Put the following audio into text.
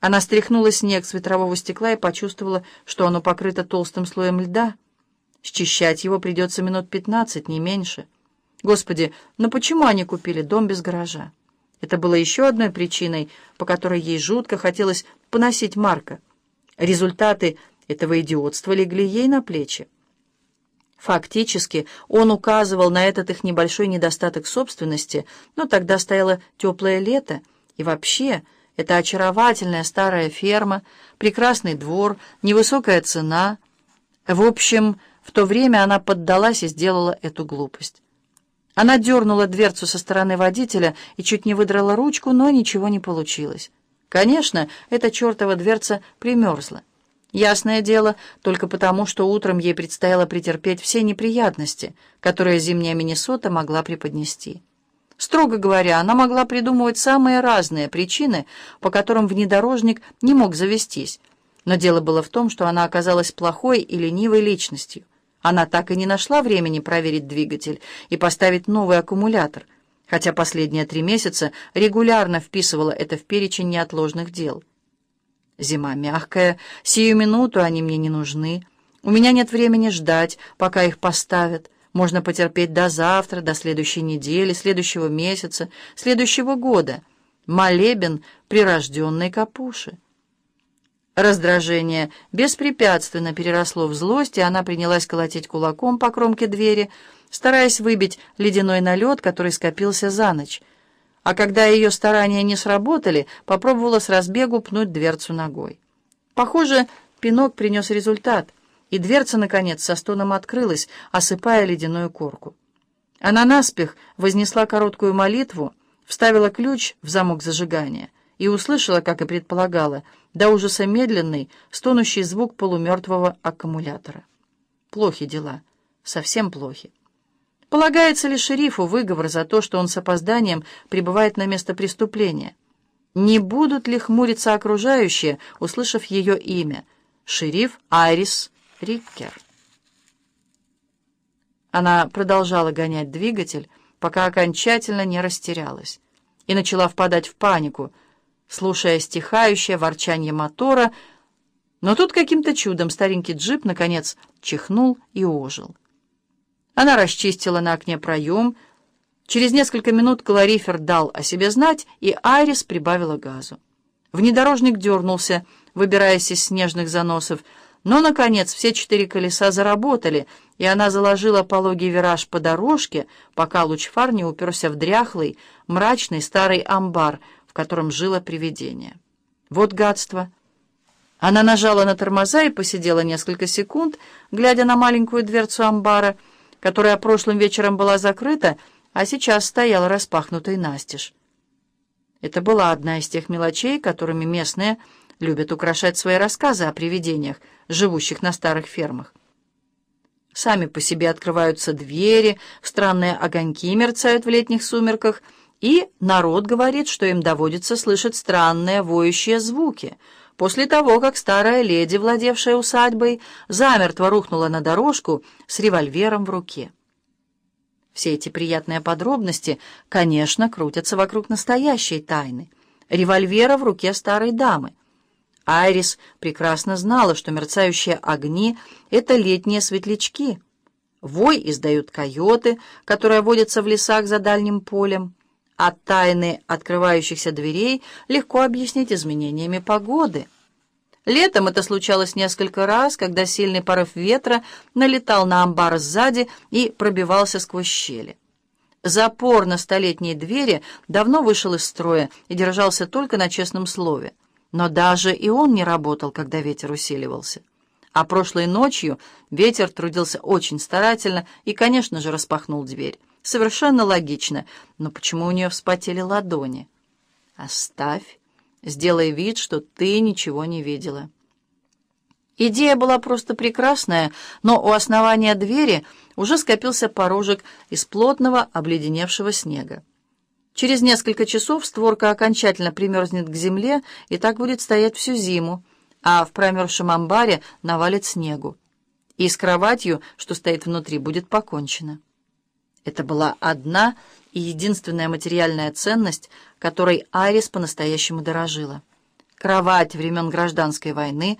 Она стряхнула снег с ветрового стекла и почувствовала, что оно покрыто толстым слоем льда. Счищать его придется минут пятнадцать, не меньше. Господи, ну почему они купили дом без гаража? Это было еще одной причиной, по которой ей жутко хотелось поносить Марка. Результаты этого идиотства легли ей на плечи. Фактически он указывал на этот их небольшой недостаток собственности, но тогда стояло теплое лето, и вообще это очаровательная старая ферма, прекрасный двор, невысокая цена. В общем, в то время она поддалась и сделала эту глупость. Она дернула дверцу со стороны водителя и чуть не выдрала ручку, но ничего не получилось. Конечно, эта чертова дверца примерзла. Ясное дело, только потому, что утром ей предстояло претерпеть все неприятности, которые зимняя Миннесота могла преподнести. Строго говоря, она могла придумывать самые разные причины, по которым внедорожник не мог завестись. Но дело было в том, что она оказалась плохой и ленивой личностью. Она так и не нашла времени проверить двигатель и поставить новый аккумулятор, хотя последние три месяца регулярно вписывала это в перечень неотложных дел. Зима мягкая, сию минуту они мне не нужны. У меня нет времени ждать, пока их поставят. Можно потерпеть до завтра, до следующей недели, следующего месяца, следующего года. Молебен прирожденной капуши. Раздражение беспрепятственно переросло в злость, и она принялась колотить кулаком по кромке двери, стараясь выбить ледяной налет, который скопился за ночь. А когда ее старания не сработали, попробовала с разбегу пнуть дверцу ногой. Похоже, пинок принес результат, и дверца, наконец, со стоном открылась, осыпая ледяную корку. Она наспех вознесла короткую молитву, вставила ключ в замок зажигания и услышала, как и предполагала, до ужаса медленный, стонущий звук полумертвого аккумулятора. Плохи дела, совсем плохи. Полагается ли шерифу выговор за то, что он с опозданием прибывает на место преступления? Не будут ли хмуриться окружающие, услышав ее имя? Шериф Айрис Риккер. Она продолжала гонять двигатель, пока окончательно не растерялась, и начала впадать в панику — слушая стихающее ворчание мотора, но тут каким-то чудом старенький джип, наконец, чихнул и ожил. Она расчистила на окне проем. Через несколько минут калорифер дал о себе знать, и Айрис прибавила газу. Внедорожник дернулся, выбираясь из снежных заносов, но, наконец, все четыре колеса заработали, и она заложила пологий вираж по дорожке, пока луч фар не уперся в дряхлый, мрачный старый амбар — в котором жило привидение. Вот гадство! Она нажала на тормоза и посидела несколько секунд, глядя на маленькую дверцу амбара, которая прошлым вечером была закрыта, а сейчас стояла распахнутой настежь. Это была одна из тех мелочей, которыми местные любят украшать свои рассказы о привидениях, живущих на старых фермах. Сами по себе открываются двери, странные огоньки мерцают в летних сумерках — и народ говорит, что им доводится слышать странные воющие звуки, после того, как старая леди, владевшая усадьбой, замертво рухнула на дорожку с револьвером в руке. Все эти приятные подробности, конечно, крутятся вокруг настоящей тайны — револьвера в руке старой дамы. Айрис прекрасно знала, что мерцающие огни — это летние светлячки. Вой издают койоты, которые водятся в лесах за дальним полем. От тайны открывающихся дверей легко объяснить изменениями погоды. Летом это случалось несколько раз, когда сильный порыв ветра налетал на амбар сзади и пробивался сквозь щели. Запор на столетней двери давно вышел из строя и держался только на честном слове. Но даже и он не работал, когда ветер усиливался. А прошлой ночью ветер трудился очень старательно и, конечно же, распахнул дверь. Совершенно логично. Но почему у нее вспотели ладони? Оставь. Сделай вид, что ты ничего не видела. Идея была просто прекрасная, но у основания двери уже скопился порожек из плотного обледеневшего снега. Через несколько часов створка окончательно примерзнет к земле и так будет стоять всю зиму, а в промерзшем амбаре навалит снегу. И с кроватью, что стоит внутри, будет покончено. Это была одна и единственная материальная ценность, которой Айрис по-настоящему дорожила. Кровать времен гражданской войны